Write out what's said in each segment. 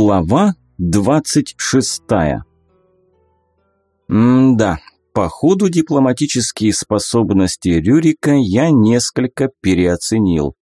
Глава двадцать шестая М-да, по ходу дипломатические способности Рюрика я несколько переоценил.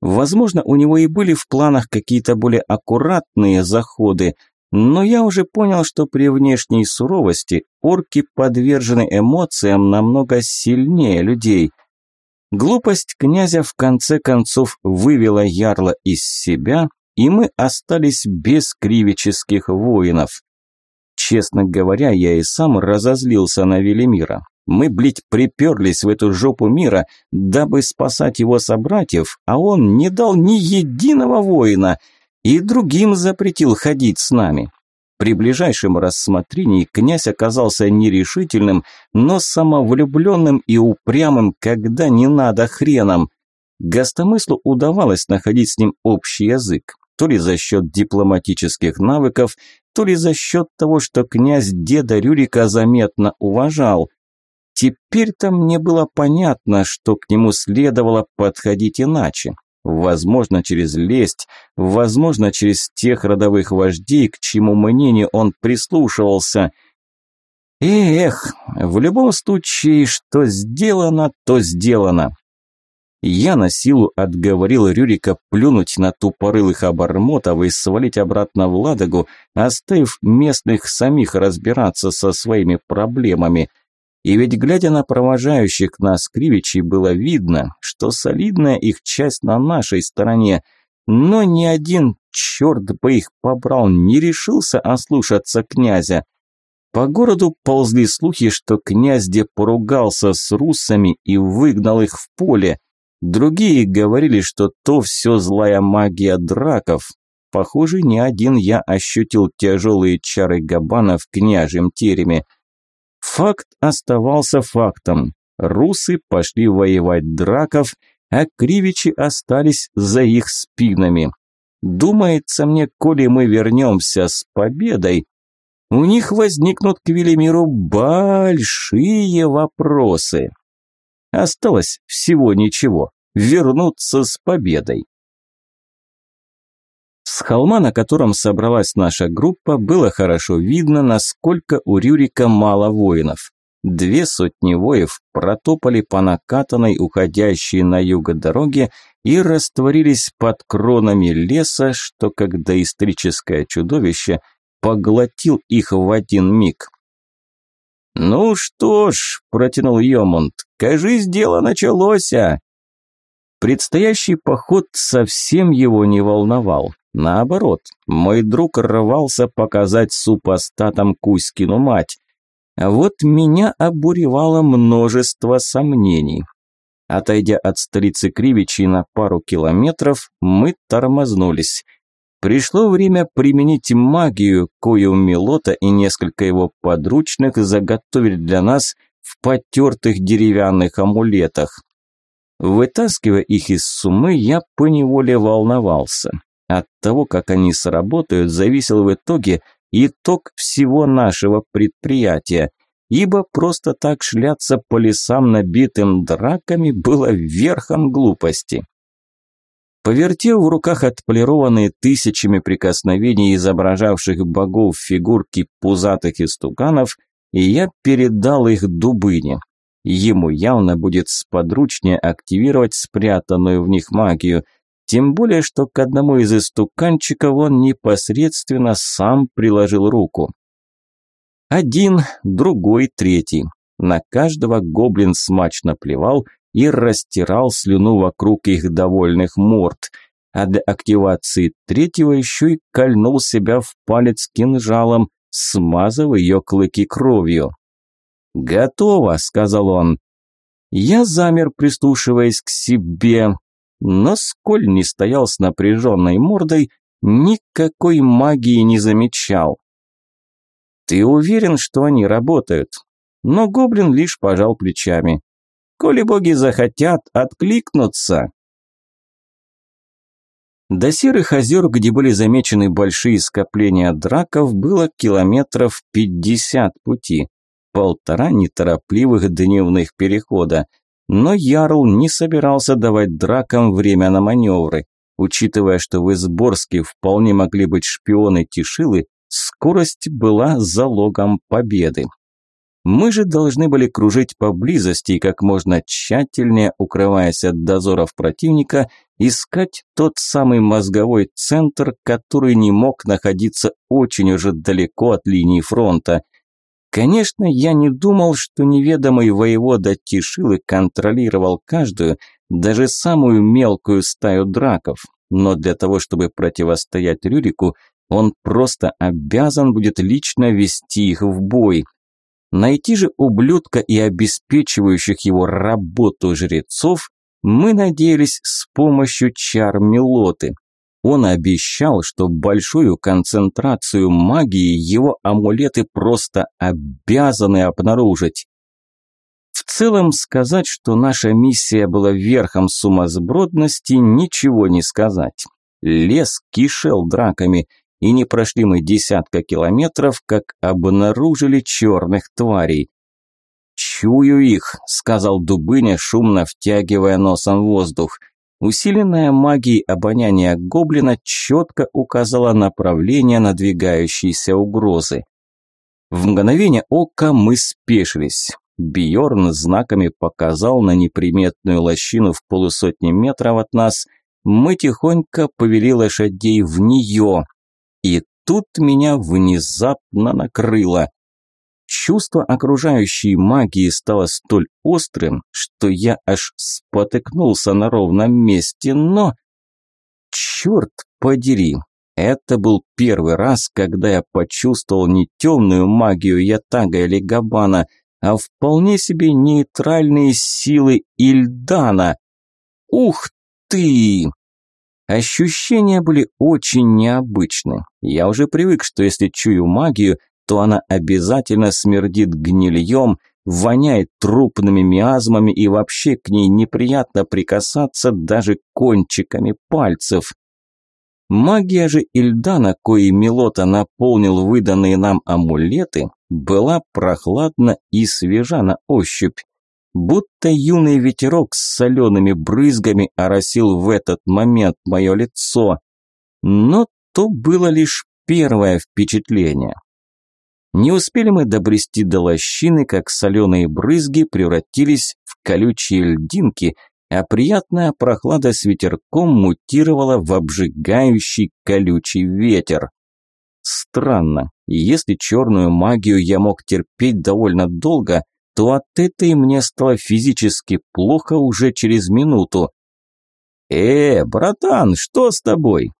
Возможно, у него и были в планах какие-то более аккуратные заходы, но я уже понял, что при внешней суровости орки подвержены эмоциям намного сильнее людей. Глупость князя в конце концов вывела ярла из себя, и мы остались без кривических воинов. Честно говоря, я и сам разозлился на Велимира. Мы, блядь, приперлись в эту жопу мира, дабы спасать его собратьев, а он не дал ни единого воина и другим запретил ходить с нами. При ближайшем рассмотрении князь оказался нерешительным, но самовлюбленным и упрямым, когда не надо хреном. Гостомыслу удавалось находить с ним общий язык то ли за счет дипломатических навыков, то ли за счет того, что князь деда Рюрика заметно уважал. Теперь-то мне было понятно, что к нему следовало подходить иначе. Возможно, через лесть, возможно, через тех родовых вождей, к чему мнению он прислушивался. Эх, в любом случае, что сделано, то сделано. Я на силу отговорил Рюрика плюнуть на тупорылых обормотов и свалить обратно в Ладогу, оставив местных самих разбираться со своими проблемами. И ведь, глядя на провожающих нас кривичей, было видно, что солидная их часть на нашей стороне, но ни один, черт бы их побрал, не решился ослушаться князя. По городу ползли слухи, что князь де поругался с русами и выгнал их в поле – Другие говорили, что то все злая магия драков. Похоже, не один я ощутил тяжелые чары Габана в княжем тереме. Факт оставался фактом. Русы пошли воевать драков, а кривичи остались за их спинами. Думается мне, коли мы вернемся с победой, у них возникнут к Велимиру большие вопросы. Осталось всего ничего – вернуться с победой. С холма, на котором собралась наша группа, было хорошо видно, насколько у Рюрика мало воинов. Две сотни воев протопали по накатанной, уходящей на юго дороге и растворились под кронами леса, что, как доисторическое чудовище, поглотил их в один миг. «Ну что ж», – протянул Йомунд, – «кажись, дело началось, а?» Предстоящий поход совсем его не волновал. Наоборот, мой друг рвался показать супостатам Кузькину мать. А вот меня обуревало множество сомнений. Отойдя от столицы Кривичей на пару километров, мы тормознулись – Пришло время применить магию, кою Милота и несколько его подручных заготовили для нас в потертых деревянных амулетах. Вытаскивая их из суммы, я поневоле волновался. От того, как они сработают, зависел в итоге итог всего нашего предприятия, ибо просто так шляться по лесам, набитым драками, было верхом глупости. Повертев в руках отполированные тысячами прикосновений изображавших богов фигурки пузатых истуканов, я передал их Дубыне. Ему явно будет сподручнее активировать спрятанную в них магию, тем более, что к одному из истуканчиков он непосредственно сам приложил руку. Один, другой, третий. На каждого гоблин смачно плевал – и растирал слюну вокруг их довольных морд. А для активации третьего еще и кольнул себя в палец кинжалом, смазав ее клыки кровью. «Готово», – сказал он. Я замер, прислушиваясь к себе, но сколь не стоял с напряженной мордой, никакой магии не замечал. «Ты уверен, что они работают?» Но гоблин лишь пожал плечами. Коли боги захотят, откликнуться. До серых озер, где были замечены большие скопления драков, было километров пятьдесят пути, полтора неторопливых дневных перехода. Но Ярл не собирался давать дракам время на маневры. Учитывая, что в Изборске вполне могли быть шпионы Тишилы, скорость была залогом победы. Мы же должны были кружить поблизости и как можно тщательнее, укрываясь от дозоров противника, искать тот самый мозговой центр, который не мог находиться очень уже далеко от линии фронта. Конечно, я не думал, что неведомый воевода Тишилы контролировал каждую, даже самую мелкую стаю драков, но для того, чтобы противостоять Рюрику, он просто обязан будет лично вести их в бой – Найти же ублюдка и обеспечивающих его работу жрецов мы надеялись с помощью чар Мелоты. Он обещал, что большую концентрацию магии его амулеты просто обязаны обнаружить. В целом сказать, что наша миссия была верхом сумасбродности, ничего не сказать. Лес кишел драками, и не прошли мы десятка километров, как обнаружили черных тварей. «Чую их», – сказал Дубыня, шумно втягивая носом воздух. Усиленная магией обоняния гоблина четко указала направление надвигающейся угрозы. В мгновение ока мы спешились. Бьорн знаками показал на неприметную лощину в полусотни метров от нас. Мы тихонько повели лошадей в нее, тут меня внезапно накрыло. Чувство окружающей магии стало столь острым, что я аж спотыкнулся на ровном месте, но... Черт подери, это был первый раз, когда я почувствовал не темную магию Ятага или Габана, а вполне себе нейтральные силы Ильдана. Ух ты! Ощущения были очень необычны. Я уже привык, что если чую магию, то она обязательно смердит гнильем, воняет трупными миазмами и вообще к ней неприятно прикасаться даже кончиками пальцев. Магия же Ильдана, коей Милота наполнил выданные нам амулеты, была прохладна и свежа на ощупь будто юный ветерок с солеными брызгами оросил в этот момент мое лицо. Но то было лишь первое впечатление. Не успели мы добрести до лощины, как соленые брызги превратились в колючие льдинки, а приятная прохлада с ветерком мутировала в обжигающий колючий ветер. Странно, если черную магию я мог терпеть довольно долго – то от этой мне стало физически плохо уже через минуту. «Э, братан, что с тобой?»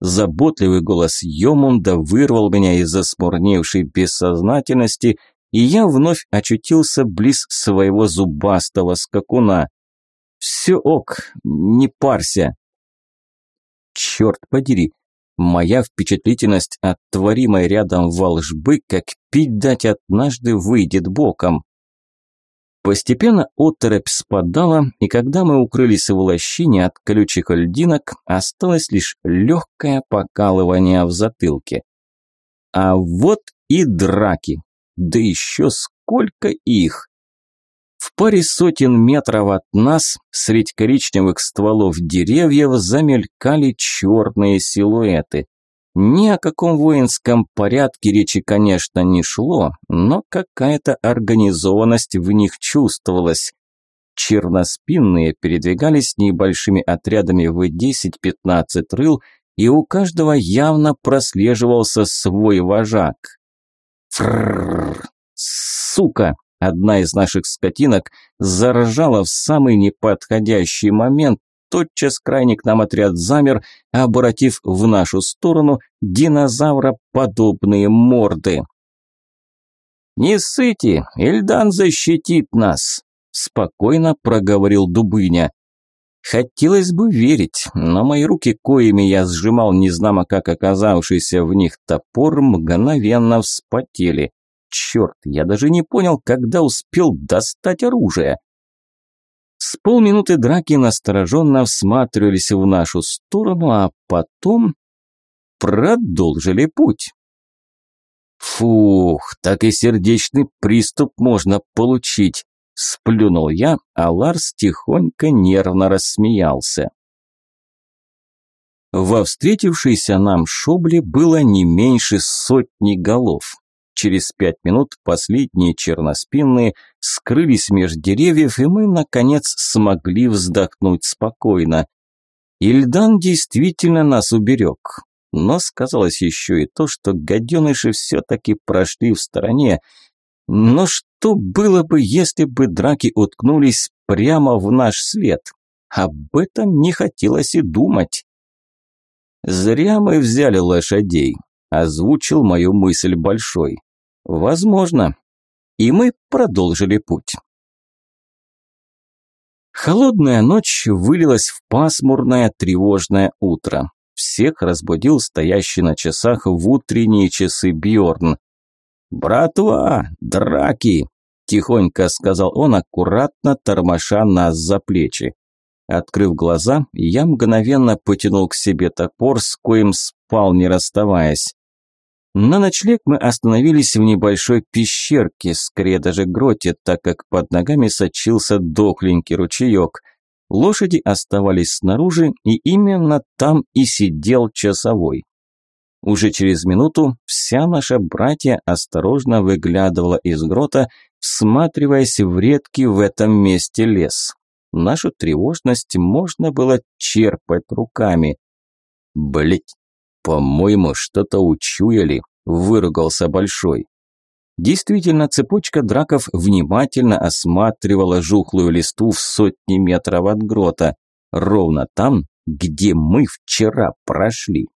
Заботливый голос Йомунда вырвал меня из засмурневшей бессознательности, и я вновь очутился близ своего зубастого скакуна. «Все ок, не парься». Черт подери, моя впечатлительность от творимой рядом волжбы, как пить дать однажды, выйдет боком. Постепенно оторопь спадала, и когда мы укрылись в лощине от колючих льдинок, осталось лишь легкое покалывание в затылке. А вот и драки. Да еще сколько их! В паре сотен метров от нас, средь коричневых стволов деревьев, замелькали черные силуэты. Ни о каком воинском порядке речи, конечно, не шло, но какая-то организованность в них чувствовалась. Черноспинные передвигались небольшими отрядами в 10-15 рыл, и у каждого явно прослеживался свой вожак. Фрррр, сука! Одна из наших скотинок заржала в самый неподходящий момент, тотчас крайне к нам отряд замер, обратив в нашу сторону динозавроподобные морды. «Не ссыте, Ильдан защитит нас», – спокойно проговорил Дубыня. Хотелось бы верить, но мои руки, коими я сжимал незнамо как оказавшийся в них топор, мгновенно вспотели. Черт, я даже не понял, когда успел достать оружие. С полминуты драки настороженно всматривались в нашу сторону, а потом продолжили путь. Фух, так и сердечный приступ можно получить, сплюнул я, а Ларс тихонько нервно рассмеялся. Во встретившейся нам шобле было не меньше сотни голов. Через пять минут последние черноспинные скрылись меж деревьев, и мы, наконец, смогли вздохнуть спокойно. Ильдан действительно нас уберег. Но сказалось еще и то, что гаденыши все-таки прошли в стороне. Но что было бы, если бы драки уткнулись прямо в наш след? Об этом не хотелось и думать. «Зря мы взяли лошадей», – озвучил мою мысль Большой. «Возможно». И мы продолжили путь. Холодная ночь вылилась в пасмурное тревожное утро. Всех разбудил стоящий на часах в утренние часы Бьорн. «Братва, драки!» – тихонько сказал он, аккуратно тормоша нас за плечи. Открыв глаза, я мгновенно потянул к себе топор, с коим спал, не расставаясь. На ночлег мы остановились в небольшой пещерке, скорее даже гроте, так как под ногами сочился дохленький ручеек. Лошади оставались снаружи, и именно там и сидел часовой. Уже через минуту вся наша братья осторожно выглядывала из грота, всматриваясь в редкий в этом месте лес. Нашу тревожность можно было черпать руками. Блять, по-моему, что-то учуяли, выругался Большой. Действительно, цепочка драков внимательно осматривала жухлую листу в сотни метров от грота, ровно там, где мы вчера прошли.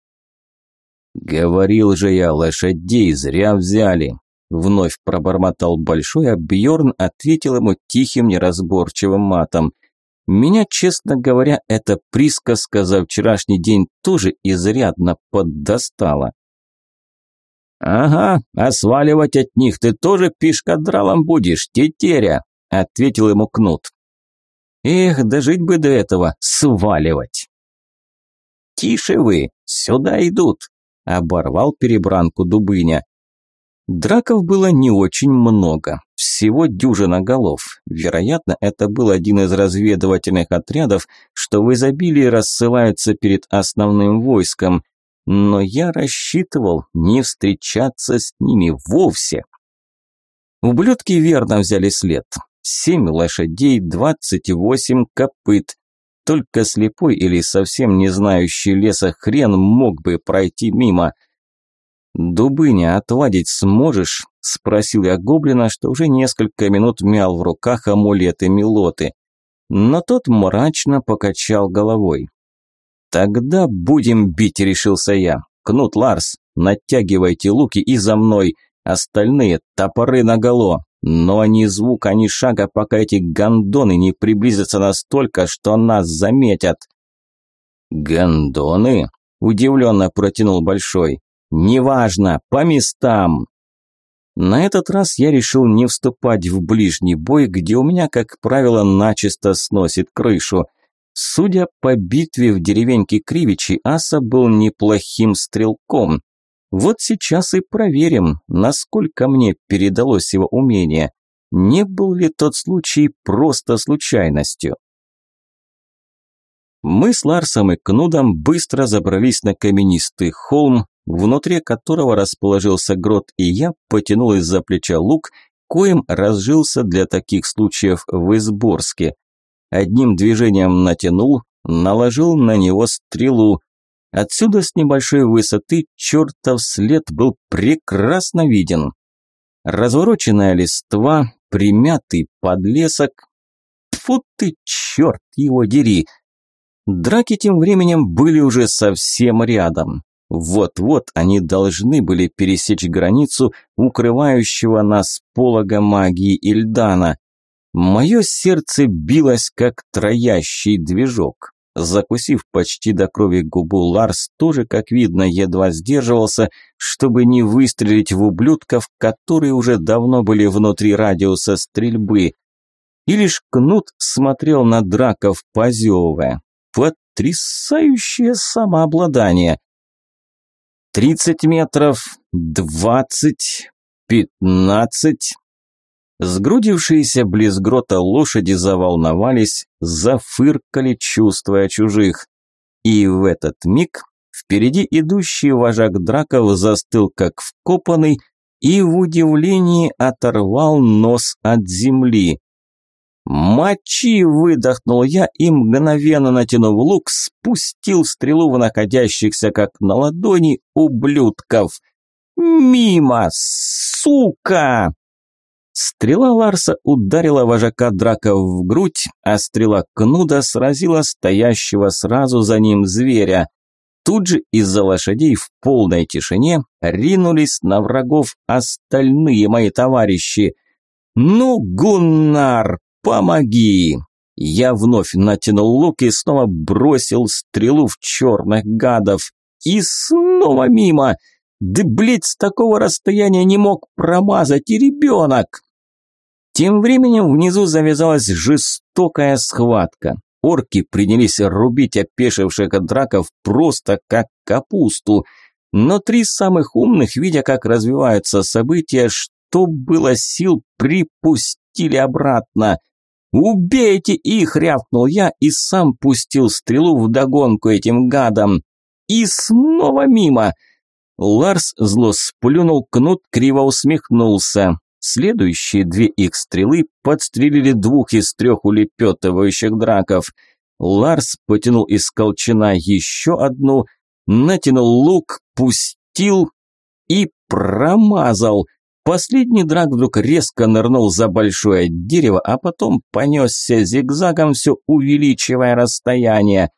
«Говорил же я, лошадей зря взяли», – вновь пробормотал Большой, а Бьорн ответил ему тихим неразборчивым матом. Меня, честно говоря, эта присказка за вчерашний день тоже изрядно поддостала. «Ага, а сваливать от них ты тоже пешкадралом будешь, тетеря», – ответил ему Кнут. «Эх, дожить бы до этого, сваливать». «Тише вы, сюда идут», – оборвал перебранку Дубыня. Драков было не очень много, всего дюжина голов. Вероятно, это был один из разведывательных отрядов, что в изобилии рассылаются перед основным войском, но я рассчитывал не встречаться с ними вовсе. Ублюдки верно взяли след. Семь лошадей, двадцать восемь копыт. Только слепой или совсем не знающий леса хрен мог бы пройти мимо – «Дубыня отвадить сможешь?» – спросил я гоблина, что уже несколько минут мял в руках амулеты Милоты. Но тот мрачно покачал головой. «Тогда будем бить», – решился я. «Кнут, Ларс, натягивайте луки и за мной. Остальные – топоры наголо. Но ни звука, ни шага, пока эти гондоны не приблизятся настолько, что нас заметят». «Гондоны?» – удивленно протянул Большой. «Неважно, по местам!» На этот раз я решил не вступать в ближний бой, где у меня, как правило, начисто сносит крышу. Судя по битве в деревеньке Кривичи, Аса был неплохим стрелком. Вот сейчас и проверим, насколько мне передалось его умение. Не был ли тот случай просто случайностью? Мы с Ларсом и Кнудом быстро забрались на каменистый холм, внутри которого расположился грот, и я потянул из-за плеча лук, коим разжился для таких случаев в Изборске. Одним движением натянул, наложил на него стрелу. Отсюда с небольшой высоты чертов след был прекрасно виден. Развороченная листва, примятый подлесок. Фу ты, черт его дери! Драки тем временем были уже совсем рядом. Вот-вот они должны были пересечь границу укрывающего нас полога магии Ильдана. Мое сердце билось, как троящий движок. Закусив почти до крови губу, Ларс тоже, как видно, едва сдерживался, чтобы не выстрелить в ублюдков, которые уже давно были внутри радиуса стрельбы. И лишь Кнут смотрел на драков, позевывая. Потрясающее самообладание! Тридцать метров, двадцать, пятнадцать. Сгрудившиеся близ грота лошади заволновались, зафыркали, чувствуя чужих. И в этот миг впереди идущий вожак драков застыл как вкопанный и в удивлении оторвал нос от земли. «Мочи!» – выдохнул я и, мгновенно натянув лук, спустил стрелу в находящихся, как на ладони, ублюдков. «Мимо! Сука!» Стрела Ларса ударила вожака драка в грудь, а стрела Кнуда сразила стоящего сразу за ним зверя. Тут же из-за лошадей в полной тишине ринулись на врагов остальные мои товарищи. «Ну, Гуннар, помоги!» Я вновь натянул лук и снова бросил стрелу в черных гадов. И снова мимо! Да, блядь, с такого расстояния не мог промазать и ребенок! Тем временем внизу завязалась жестокая схватка. Орки принялись рубить опешивших драков просто как капусту. Но три самых умных, видя, как развиваются события, что было сил, припустили обратно. «Убейте их!» – рявкнул я и сам пустил стрелу в догонку этим гадам. И снова мимо. Ларс зло сплюнул, кнут криво усмехнулся. Следующие две их стрелы подстрелили двух из трех улепетывающих драков. Ларс потянул из колчана еще одну, натянул лук, пустил и промазал. Последний драк вдруг резко нырнул за большое дерево, а потом понесся зигзагом, все увеличивая расстояние.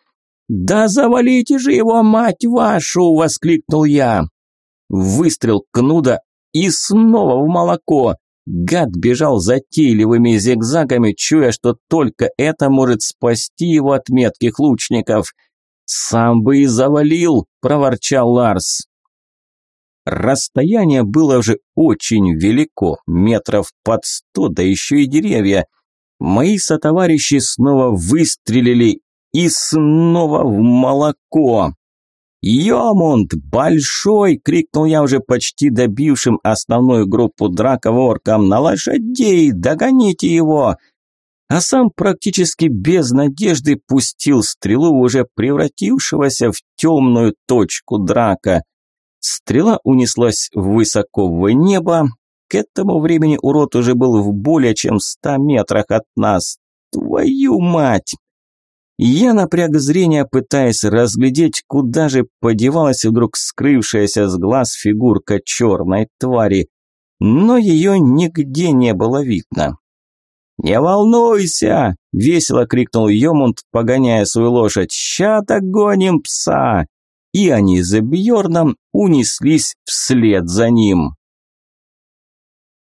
«Да завалите же его, мать вашу!» – воскликнул я. Выстрел кнуда и снова в молоко. Гад бежал затейливыми зигзагами, чуя, что только это может спасти его от метких лучников. «Сам бы и завалил!» – проворчал Ларс. Расстояние было уже очень велико, метров под сто, да еще и деревья. Мои сотоварищи снова выстрелили и снова в молоко. «Йомунд! Большой!» – крикнул я уже почти добившим основную группу драков оркам. «На лошадей! Догоните его!» А сам практически без надежды пустил стрелу, уже превратившегося в темную точку драка. Стрела унеслась высоко в небо. К этому времени урод уже был в более чем ста метрах от нас. Твою мать! Я напряг зрение, пытаясь разглядеть, куда же подевалась вдруг скрывшаяся с глаз фигурка черной твари, но ее нигде не было видно. «Не волнуйся!» – весело крикнул Йомунд, погоняя свою лошадь. «Ща догоним пса!» И они за Бьорном унеслись вслед за ним.